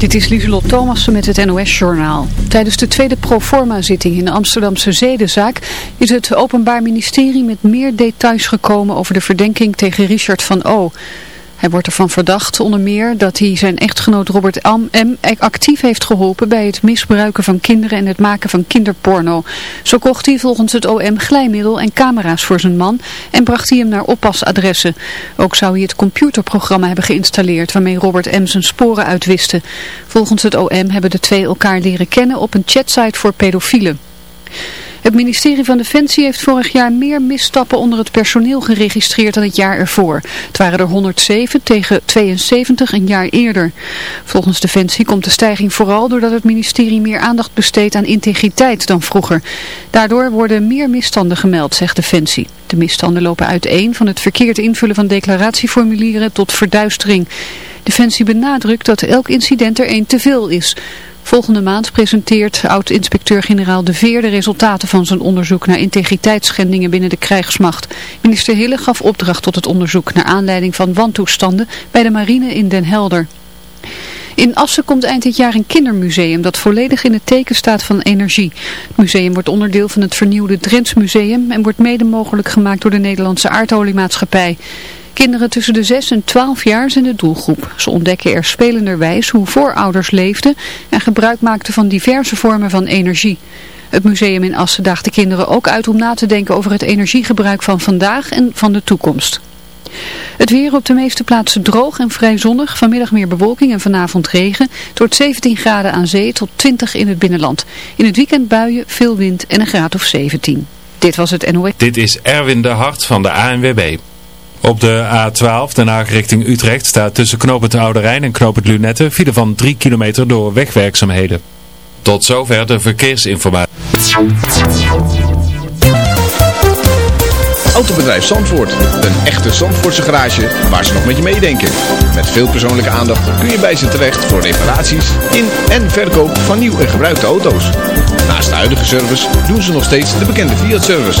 Dit is Lieselot Thomassen met het NOS-journaal. Tijdens de tweede proforma-zitting in de Amsterdamse zedenzaak is het Openbaar Ministerie met meer details gekomen over de verdenking tegen Richard van O. Hij wordt ervan verdacht onder meer dat hij zijn echtgenoot Robert M. actief heeft geholpen bij het misbruiken van kinderen en het maken van kinderporno. Zo kocht hij volgens het OM glijmiddel en camera's voor zijn man en bracht hij hem naar oppasadressen. Ook zou hij het computerprogramma hebben geïnstalleerd waarmee Robert M. zijn sporen uitwiste. Volgens het OM hebben de twee elkaar leren kennen op een chatsite voor pedofielen. Het ministerie van Defensie heeft vorig jaar meer misstappen onder het personeel geregistreerd dan het jaar ervoor. Het waren er 107 tegen 72 een jaar eerder. Volgens Defensie komt de stijging vooral doordat het ministerie meer aandacht besteedt aan integriteit dan vroeger. Daardoor worden meer misstanden gemeld, zegt Defensie. De misstanden lopen uiteen van het verkeerd invullen van declaratieformulieren tot verduistering. Defensie benadrukt dat elk incident er één te veel is. Volgende maand presenteert oud-inspecteur-generaal De Veer de resultaten van zijn onderzoek naar integriteitsschendingen binnen de krijgsmacht. Minister Hille gaf opdracht tot het onderzoek naar aanleiding van wantoestanden bij de marine in Den Helder. In Assen komt eind dit jaar een kindermuseum dat volledig in het teken staat van energie. Het museum wordt onderdeel van het vernieuwde Drents Museum en wordt mede mogelijk gemaakt door de Nederlandse aardoliemaatschappij. Kinderen tussen de 6 en 12 jaar zijn de doelgroep. Ze ontdekken er spelenderwijs hoe voorouders leefden en gebruik maakten van diverse vormen van energie. Het museum in Assen daagt de kinderen ook uit om na te denken over het energiegebruik van vandaag en van de toekomst. Het weer op de meeste plaatsen droog en vrij zonnig. Vanmiddag meer bewolking en vanavond regen. Tot 17 graden aan zee tot 20 in het binnenland. In het weekend buien, veel wind en een graad of 17. Dit was het NOS. Dit is Erwin de Hart van de ANWB. Op de A12 Den Haag richting Utrecht staat tussen knooppunt Oude Rijn en knooppunt Lunette file van 3 kilometer door wegwerkzaamheden. Tot zover de verkeersinformatie. Autobedrijf Zandvoort. Een echte Zandvoortse garage waar ze nog met je meedenken. Met veel persoonlijke aandacht kun je bij ze terecht voor reparaties in en verkoop van nieuw en gebruikte auto's. Naast de huidige service doen ze nog steeds de bekende Fiat-service.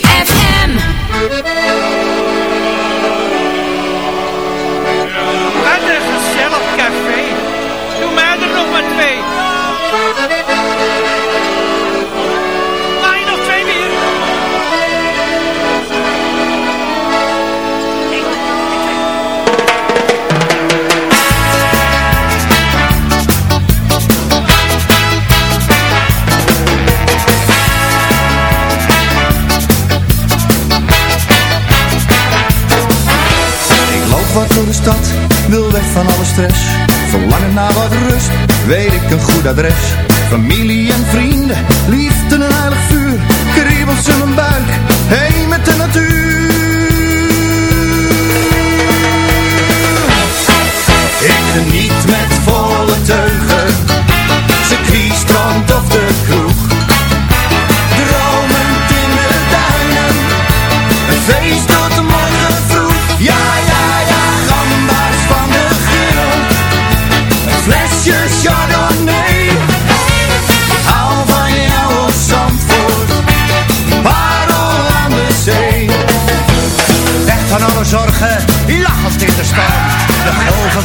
stress, verlangen naar wat rust, weet ik een goed adres. Familie en vrienden, liefde en heilig vuur, kriebels in mijn buik,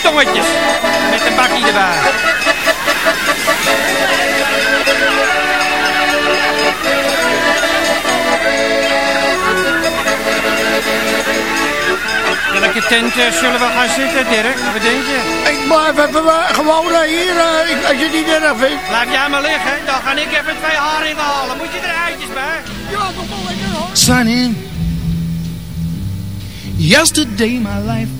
Sliptongetjes. Met een bakje erbij. Welke tent eh, zullen we gaan zitten, Dirk? Wat denk je? Ik blijf even gewoon hier, eh, als je het niet erg vindt. Laat jij maar liggen, dan ga ik even twee haringen halen. Moet je er eitjes bij? Ja, dat wel lekker hoor. Sunny. Yesterday my life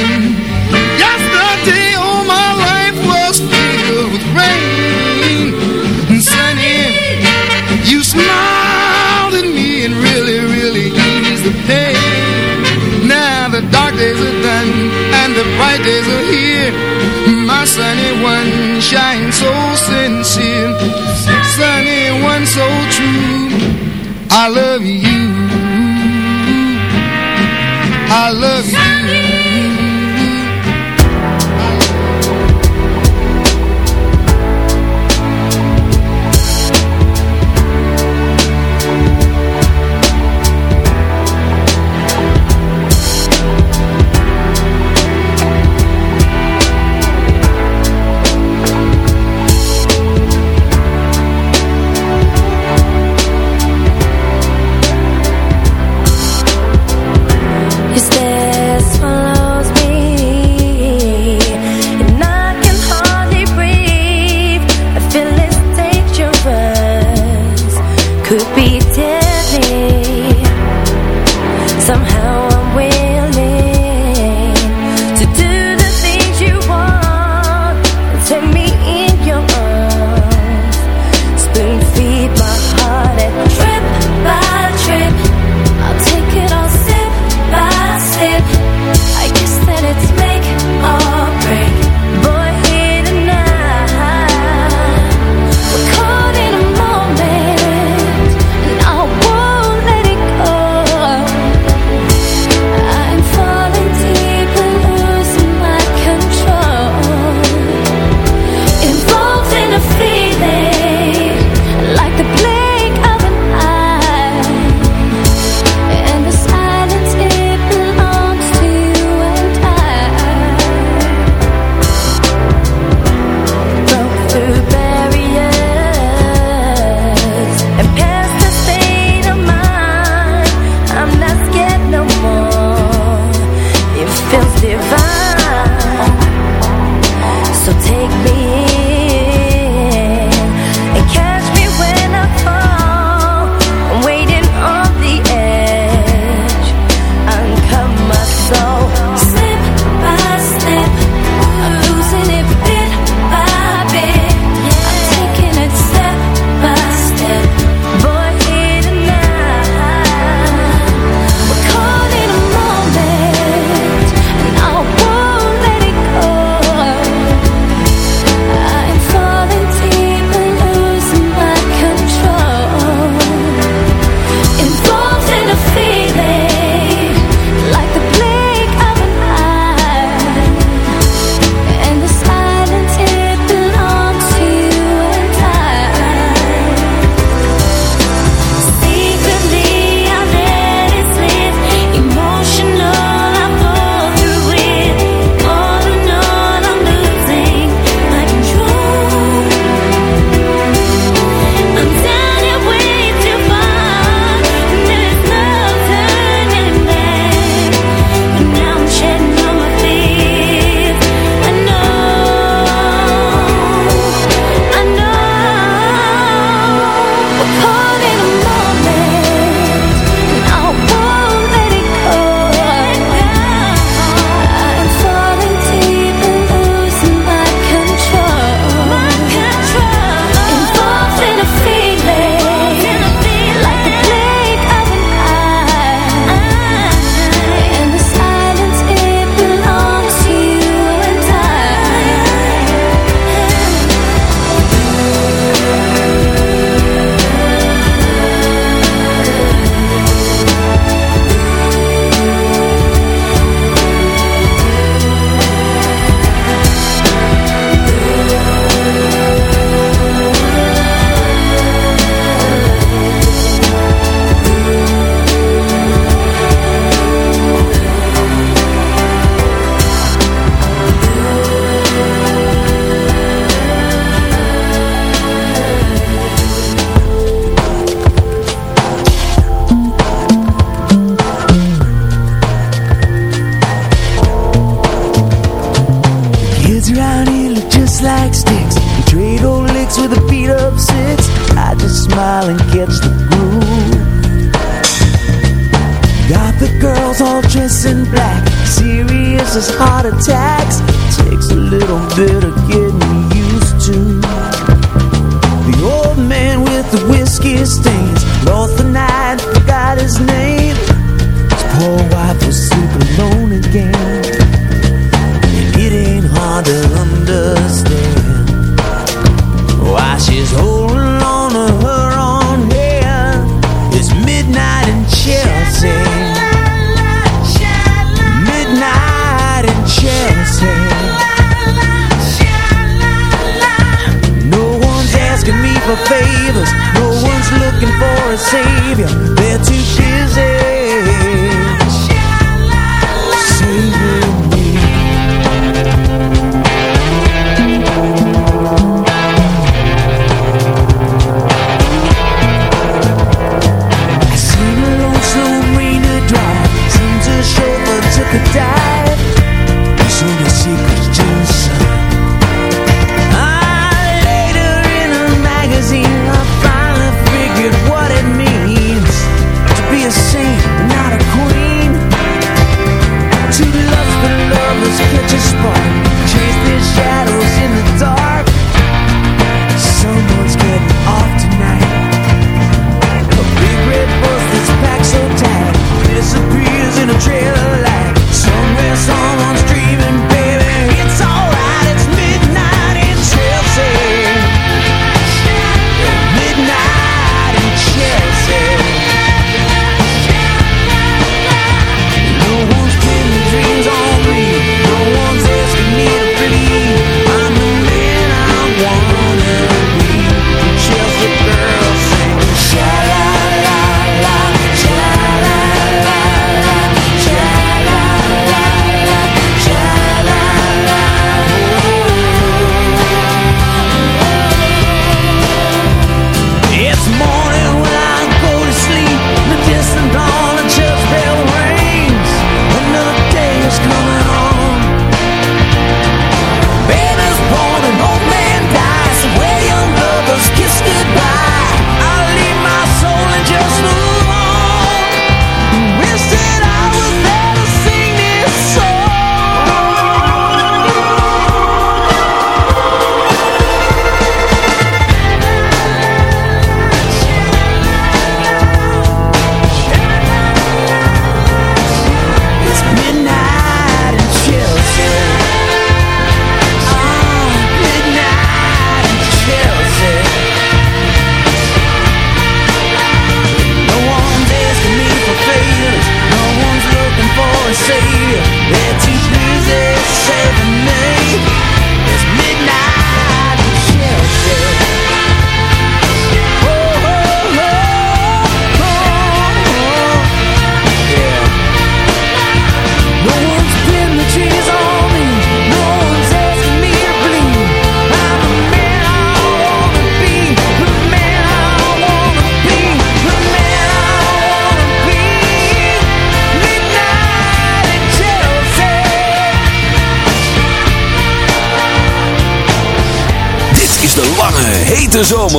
pain. Now the dark days are done and the bright days are here. My sunny one shines so sincere, sunny one so true. I love you. I love you. close the night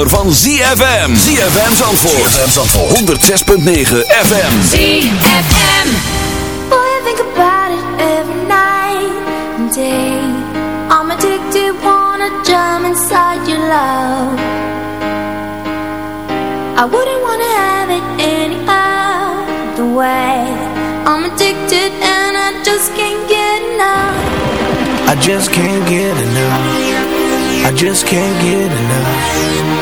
van ZFM. ZFM Zandvoort. ZFM Zandvoort. 106.9 FM. ZFM. Boy, I think about it every night and day. I'm addicted, wanna jump inside your love. I wouldn't wanna have it any other way. I'm addicted and I just can't get enough. I just can't get enough. I just can't get enough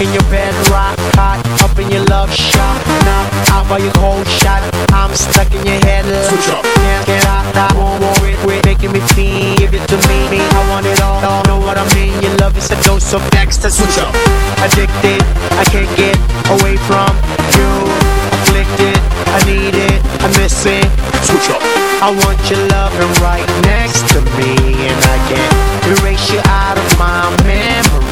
in your bed, rock hot, up in your love shot. Now, out by your cold shot, I'm stuck in your head. Switch up. Can't get out, I won't worry, quit making me feel. Give it to me, I want it all, all. Know what I mean? Your love is a dose of ecstasy. Switch up. Addicted, I can't get away from you. Afflicted, I need it, I miss it. Switch up. I want your loving right next to me, and I can't erase you out of my memory.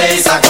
days are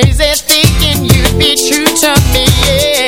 crazy thinking you'd be true to me, yeah.